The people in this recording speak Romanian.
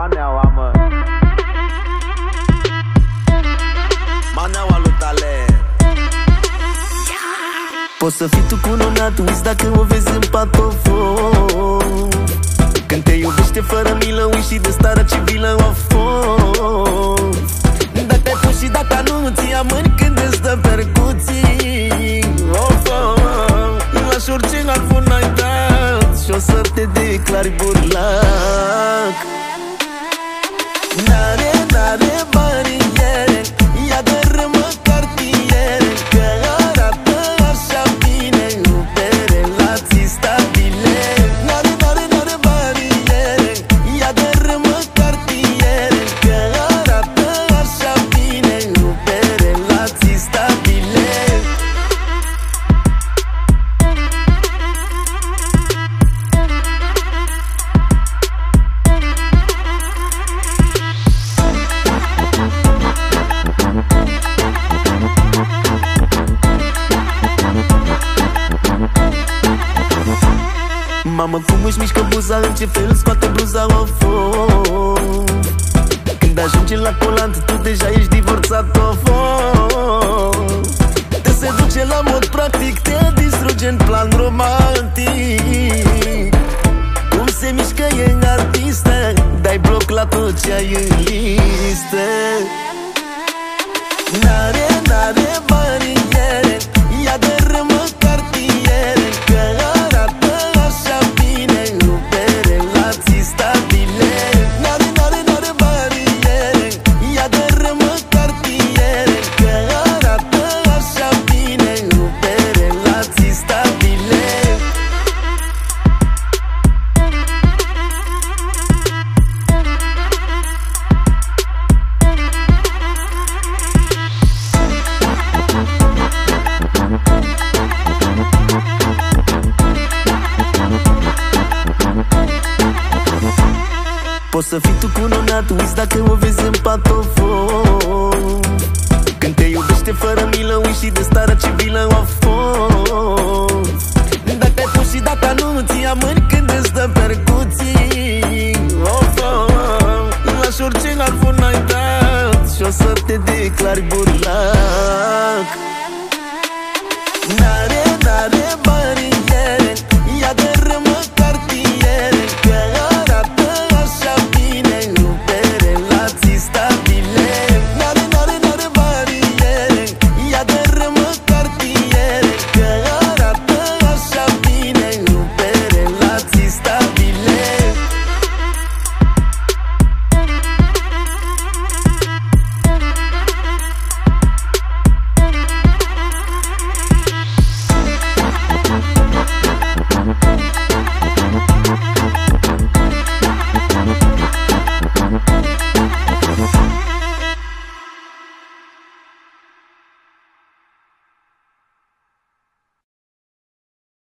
Maneaua, mă. Maneaua lui talent. Poți să fii tu cu nona, tu uiți dacă o vezi în patofon Când te iubește fără milă, uiți și de starea civilă o fost. Dacă te pus și dacă nu ți amâni când îți dă percuții. Of, oh, lași orice altfel n-ai dat Și o să te declari burlac Mamă, cum își mișcă buza, în ce fel scoate bluza, of, of. Când ajunge la colant, tu deja ești divorțat, of, of. Te seduce la mod practic, te distruge în plan romantic Cum se mișcă e artistă, dai bloc la tot ce ai în listă Poți să fii tu cununat, uiți dacă o vezi în patofon. Când te iubește fără milă, uiți și de starea civilă a fost. Dacă ai pus și dacă nu, ți amâni când îți dă percuții. Of, oh, lași orice la ai dat și o să te declari burlac.